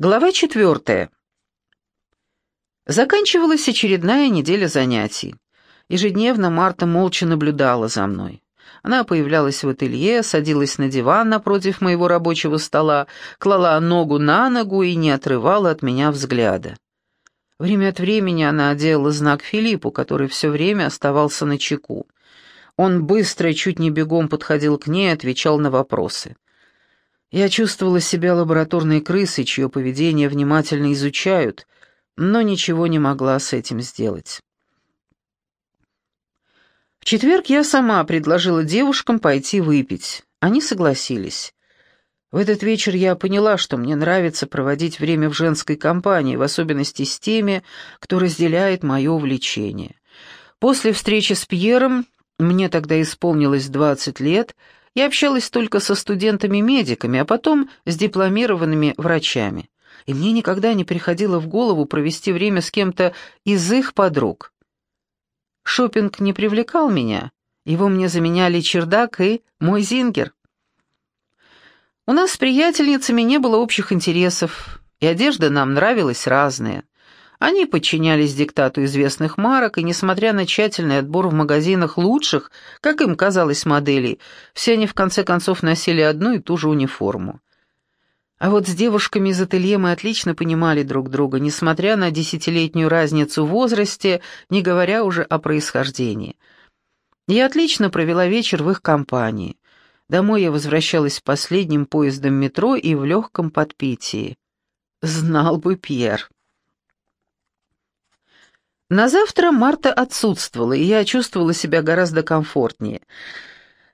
Глава четвертая. Заканчивалась очередная неделя занятий. Ежедневно Марта молча наблюдала за мной. Она появлялась в ателье, садилась на диван напротив моего рабочего стола, клала ногу на ногу и не отрывала от меня взгляда. Время от времени она делала знак Филиппу, который все время оставался на чеку. Он быстро, чуть не бегом подходил к ней и отвечал на вопросы. Я чувствовала себя лабораторной крысой, чье поведение внимательно изучают, но ничего не могла с этим сделать. В четверг я сама предложила девушкам пойти выпить. Они согласились. В этот вечер я поняла, что мне нравится проводить время в женской компании, в особенности с теми, кто разделяет мое увлечение. После встречи с Пьером, мне тогда исполнилось 20 лет, я общалась только со студентами-медиками, а потом с дипломированными врачами. И мне никогда не приходило в голову провести время с кем-то из их подруг. Шопинг не привлекал меня, его мне заменяли чердак и мой зингер. У нас с приятельницами не было общих интересов, и одежда нам нравилась разная. Они подчинялись диктату известных марок, и, несмотря на тщательный отбор в магазинах лучших, как им казалось, моделей, все они в конце концов носили одну и ту же униформу. А вот с девушками из ателье мы отлично понимали друг друга, несмотря на десятилетнюю разницу в возрасте, не говоря уже о происхождении. Я отлично провела вечер в их компании. Домой я возвращалась последним поездом метро и в легком подпитии. Знал бы Пьер. На завтра Марта отсутствовала, и я чувствовала себя гораздо комфортнее.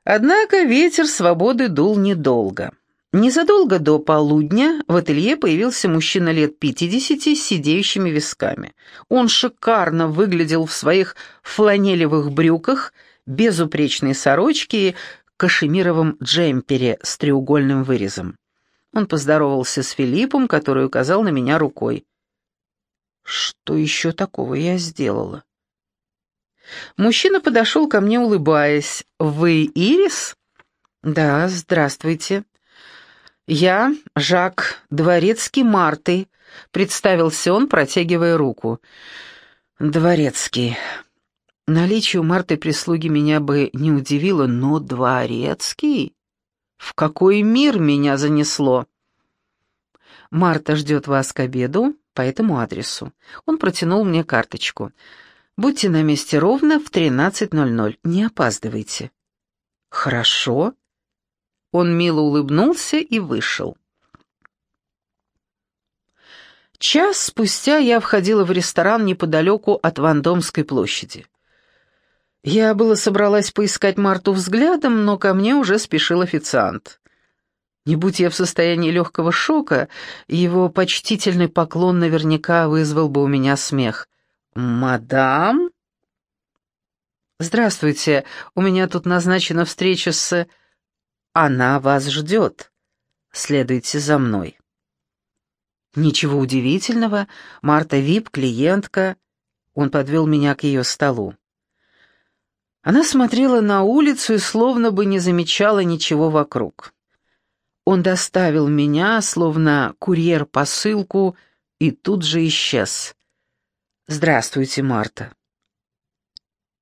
Однако ветер свободы дул недолго. Незадолго до полудня в ателье появился мужчина лет пятидесяти с сидеющими висками. Он шикарно выглядел в своих фланелевых брюках, безупречной сорочке и кашемировом джемпере с треугольным вырезом. Он поздоровался с Филиппом, который указал на меня рукой. Что еще такого я сделала? Мужчина подошел ко мне, улыбаясь. «Вы Ирис?» «Да, здравствуйте». «Я Жак Дворецкий Марты», — представился он, протягивая руку. «Дворецкий». Наличие у Марты прислуги меня бы не удивило, но Дворецкий? В какой мир меня занесло? Марта ждет вас к обеду по этому адресу. Он протянул мне карточку. Будьте на месте ровно в 13.00. Не опаздывайте. Хорошо. Он мило улыбнулся и вышел. Час спустя я входила в ресторан неподалеку от Вандомской площади. Я было собралась поискать Марту взглядом, но ко мне уже спешил официант. Не будь я в состоянии легкого шока, его почтительный поклон наверняка вызвал бы у меня смех. «Мадам?» «Здравствуйте, у меня тут назначена встреча с...» «Она вас ждет. Следуйте за мной». Ничего удивительного, Марта Вип, клиентка. Он подвел меня к ее столу. Она смотрела на улицу и словно бы не замечала ничего вокруг. Он доставил меня, словно курьер, посылку, и тут же исчез. «Здравствуйте, Марта».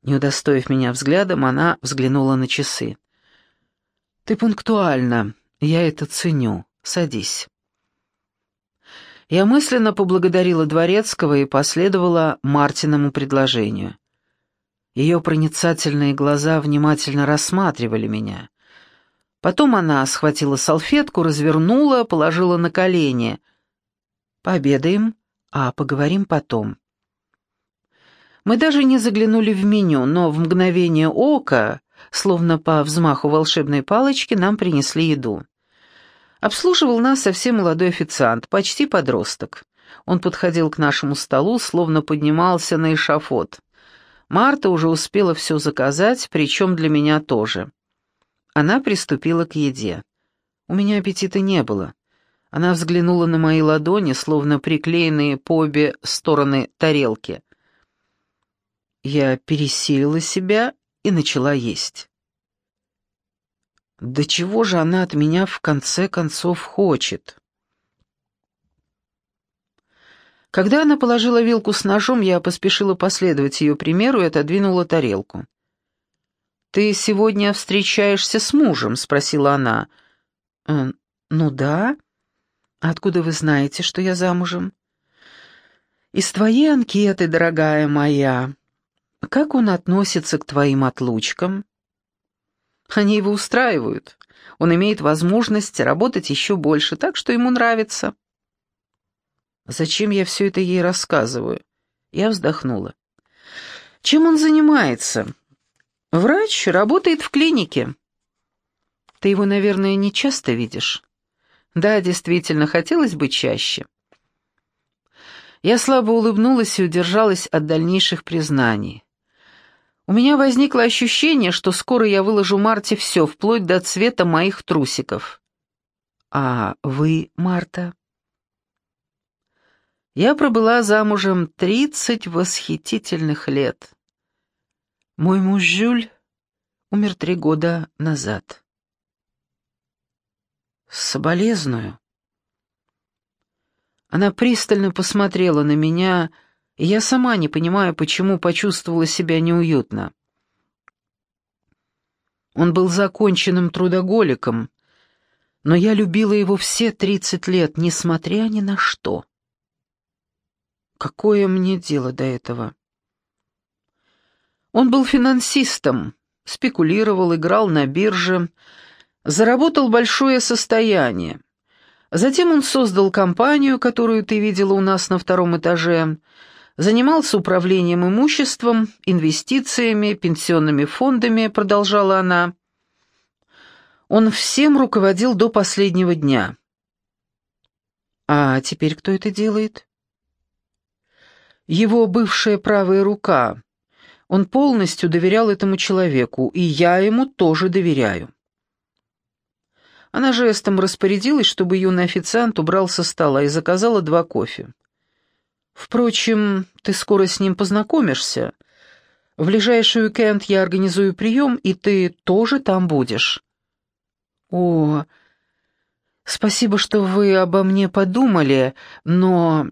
Не удостоив меня взглядом, она взглянула на часы. «Ты пунктуальна, я это ценю. Садись». Я мысленно поблагодарила Дворецкого и последовала Мартиному предложению. Ее проницательные глаза внимательно рассматривали меня. Потом она схватила салфетку, развернула, положила на колени. «Пообедаем, а поговорим потом». Мы даже не заглянули в меню, но в мгновение ока, словно по взмаху волшебной палочки, нам принесли еду. Обслуживал нас совсем молодой официант, почти подросток. Он подходил к нашему столу, словно поднимался на эшафот. Марта уже успела все заказать, причем для меня тоже. Она приступила к еде. У меня аппетита не было. Она взглянула на мои ладони, словно приклеенные по обе стороны тарелки. Я пересилила себя и начала есть. Да чего же она от меня в конце концов хочет? Когда она положила вилку с ножом, я поспешила последовать ее примеру и отодвинула тарелку. «Ты сегодня встречаешься с мужем?» — спросила она. «Э, «Ну да. Откуда вы знаете, что я замужем?» «Из твоей анкеты, дорогая моя. Как он относится к твоим отлучкам?» «Они его устраивают. Он имеет возможность работать еще больше, так что ему нравится». Зачем я все это ей рассказываю? Я вздохнула. Чем он занимается? Врач, работает в клинике. Ты его, наверное, не часто видишь? Да, действительно, хотелось бы чаще. Я слабо улыбнулась и удержалась от дальнейших признаний. У меня возникло ощущение, что скоро я выложу Марте все, вплоть до цвета моих трусиков. «А вы, Марта?» Я пробыла замужем тридцать восхитительных лет. Мой муж Жюль умер три года назад. Соболезную. Она пристально посмотрела на меня, и я сама не понимаю, почему почувствовала себя неуютно. Он был законченным трудоголиком, но я любила его все тридцать лет, несмотря ни на что. Какое мне дело до этого? Он был финансистом, спекулировал, играл на бирже, заработал большое состояние. Затем он создал компанию, которую ты видела у нас на втором этаже, занимался управлением имуществом, инвестициями, пенсионными фондами, продолжала она. Он всем руководил до последнего дня. А теперь кто это делает? его бывшая правая рука. Он полностью доверял этому человеку, и я ему тоже доверяю. Она жестом распорядилась, чтобы юный официант убрал со стола и заказала два кофе. «Впрочем, ты скоро с ним познакомишься. В ближайший уикенд я организую прием, и ты тоже там будешь». «О, спасибо, что вы обо мне подумали, но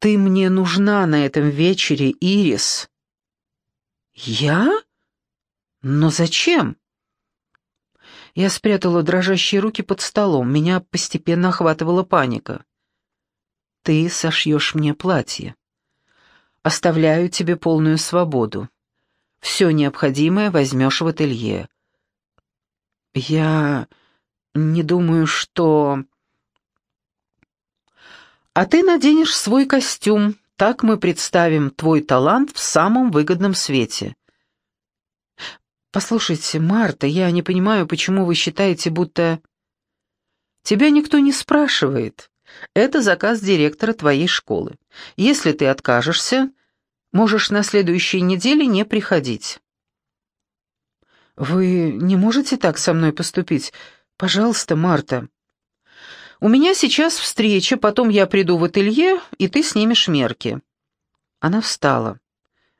«Ты мне нужна на этом вечере, Ирис». «Я? Но зачем?» Я спрятала дрожащие руки под столом, меня постепенно охватывала паника. «Ты сошьешь мне платье. Оставляю тебе полную свободу. Все необходимое возьмешь в ателье». «Я не думаю, что...» А ты наденешь свой костюм, так мы представим твой талант в самом выгодном свете. Послушайте, Марта, я не понимаю, почему вы считаете, будто... Тебя никто не спрашивает. Это заказ директора твоей школы. Если ты откажешься, можешь на следующей неделе не приходить. Вы не можете так со мной поступить? Пожалуйста, Марта. «У меня сейчас встреча, потом я приду в ателье, и ты снимешь мерки». Она встала.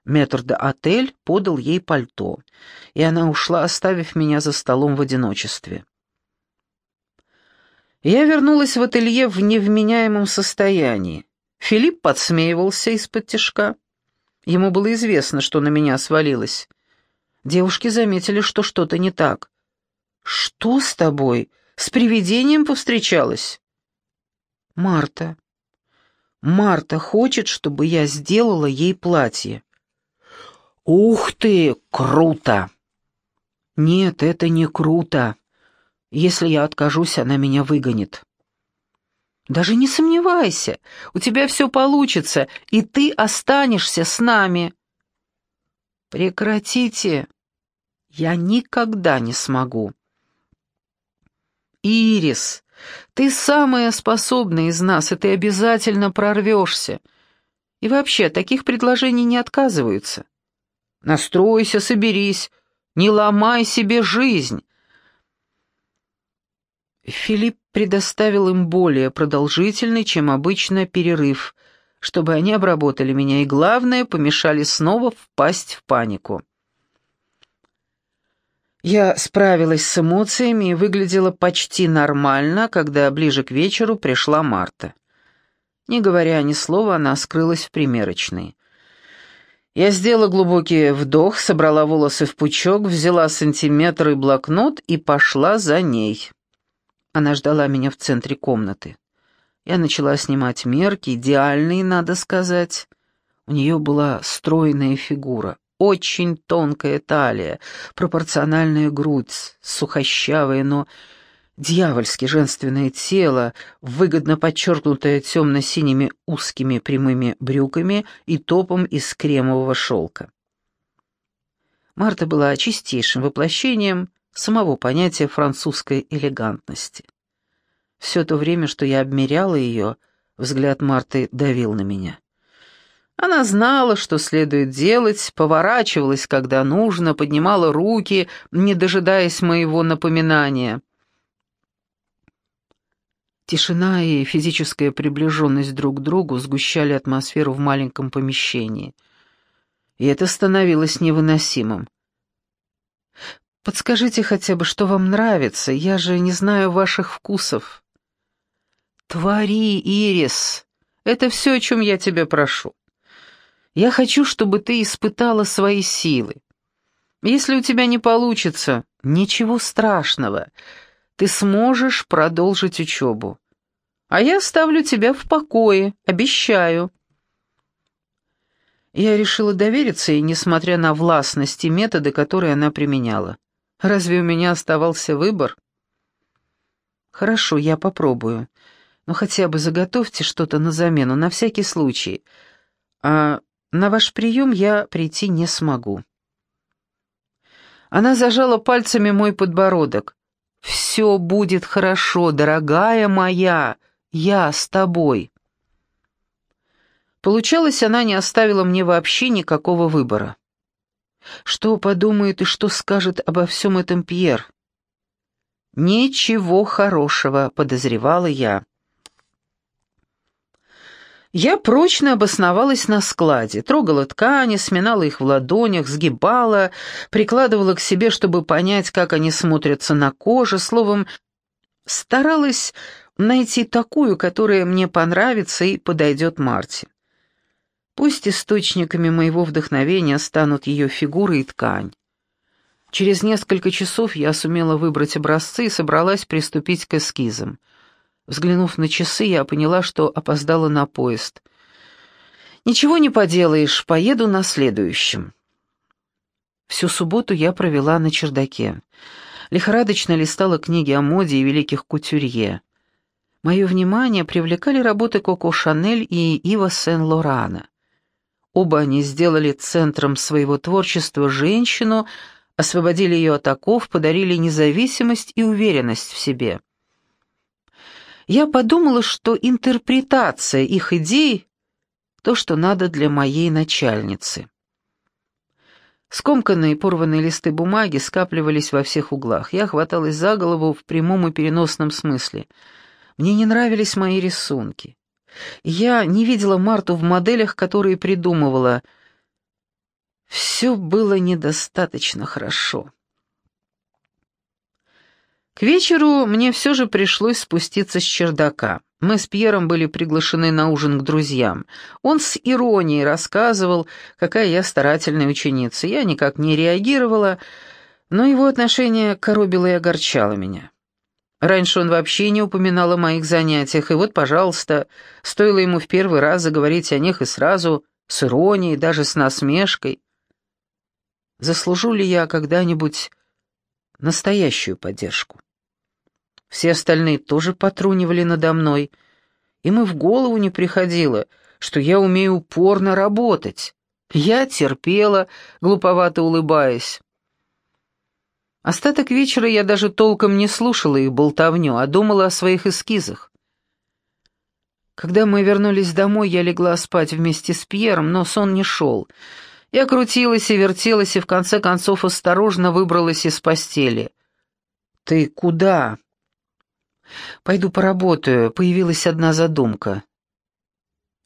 Метр де отель подал ей пальто, и она ушла, оставив меня за столом в одиночестве. Я вернулась в ателье в невменяемом состоянии. Филипп подсмеивался из-под тишка. Ему было известно, что на меня свалилось. Девушки заметили, что что-то не так. «Что с тобой?» С привидением повстречалась? Марта. Марта хочет, чтобы я сделала ей платье. Ух ты, круто! Нет, это не круто. Если я откажусь, она меня выгонит. Даже не сомневайся, у тебя все получится, и ты останешься с нами. Прекратите. Я никогда не смогу. «Ирис, ты самая способная из нас, и ты обязательно прорвешься. И вообще, таких предложений не отказываются. Настройся, соберись, не ломай себе жизнь». Филипп предоставил им более продолжительный, чем обычно, перерыв, чтобы они обработали меня и, главное, помешали снова впасть в панику. Я справилась с эмоциями и выглядела почти нормально, когда ближе к вечеру пришла Марта. Не говоря ни слова, она скрылась в примерочной. Я сделала глубокий вдох, собрала волосы в пучок, взяла сантиметр и блокнот и пошла за ней. Она ждала меня в центре комнаты. Я начала снимать мерки, идеальные, надо сказать. У нее была стройная фигура, очень тонкая талия, пропорциональная грудь, сухощавая, но дьявольски женственное тело, выгодно подчеркнутое темно-синими узкими прямыми брюками и топом из кремового шелка. Марта была чистейшим воплощением самого понятия французской элегантности. Все то время, что я обмеряла ее, взгляд Марты давил на меня. Она знала, что следует делать, поворачивалась, когда нужно, поднимала руки, не дожидаясь моего напоминания. Тишина и физическая приближенность друг к другу сгущали атмосферу в маленьком помещении. И это становилось невыносимым. «Подскажите хотя бы, что вам нравится, я же не знаю ваших вкусов». «Твори, Ирис, это все, о чем я тебя прошу. Я хочу, чтобы ты испытала свои силы. Если у тебя не получится, ничего страшного» ты сможешь продолжить учебу. А я оставлю тебя в покое, обещаю». Я решила довериться ей, несмотря на властность и методы, которые она применяла. Разве у меня оставался выбор? «Хорошо, я попробую. Но хотя бы заготовьте что-то на замену, на всякий случай. А на ваш прием я прийти не смогу». Она зажала пальцами мой подбородок. «Все будет хорошо, дорогая моя, я с тобой». Получалось, она не оставила мне вообще никакого выбора. Что подумает и что скажет обо всем этом Пьер? Ничего хорошего, подозревала я. Я прочно обосновалась на складе, трогала ткани, сминала их в ладонях, сгибала, прикладывала к себе, чтобы понять, как они смотрятся на коже, словом, старалась найти такую, которая мне понравится и подойдет Марте. Пусть источниками моего вдохновения станут ее фигуры и ткань. Через несколько часов я сумела выбрать образцы и собралась приступить к эскизам. Взглянув на часы, я поняла, что опоздала на поезд. «Ничего не поделаешь, поеду на следующем». Всю субботу я провела на чердаке. Лихорадочно листала книги о моде и великих кутюрье. Мое внимание привлекали работы Коко Шанель и Ива Сен-Лорана. Оба они сделали центром своего творчества женщину, освободили ее от оков, подарили независимость и уверенность в себе я подумала, что интерпретация их идей — то, что надо для моей начальницы. Скомканные порванные листы бумаги скапливались во всех углах. Я хваталась за голову в прямом и переносном смысле. Мне не нравились мои рисунки. Я не видела Марту в моделях, которые придумывала. Все было недостаточно хорошо. К вечеру мне все же пришлось спуститься с чердака. Мы с Пьером были приглашены на ужин к друзьям. Он с иронией рассказывал, какая я старательная ученица. Я никак не реагировала, но его отношение коробило и огорчало меня. Раньше он вообще не упоминал о моих занятиях, и вот, пожалуйста, стоило ему в первый раз заговорить о них и сразу, с иронией, даже с насмешкой. Заслужу ли я когда-нибудь настоящую поддержку? Все остальные тоже потрунивали надо мной. Им и в голову не приходило, что я умею упорно работать. Я терпела, глуповато улыбаясь. Остаток вечера я даже толком не слушала их болтовню, а думала о своих эскизах. Когда мы вернулись домой, я легла спать вместе с Пьером, но сон не шел. Я крутилась и вертелась, и в конце концов осторожно выбралась из постели. «Ты куда?» «Пойду поработаю», — появилась одна задумка.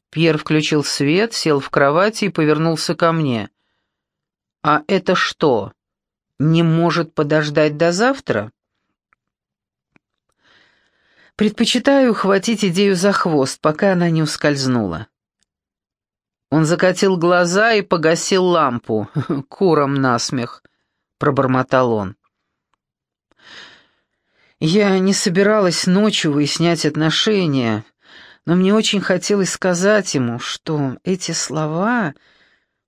Пьер включил свет, сел в кровати и повернулся ко мне. «А это что, не может подождать до завтра?» Предпочитаю хватить идею за хвост, пока она не ускользнула. Он закатил глаза и погасил лампу. «Куром насмех», — пробормотал он. Я не собиралась ночью выяснять отношения, но мне очень хотелось сказать ему, что эти слова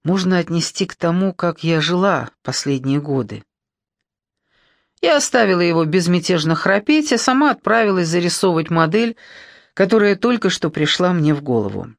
можно отнести к тому, как я жила последние годы. Я оставила его безмятежно храпеть, а сама отправилась зарисовывать модель, которая только что пришла мне в голову.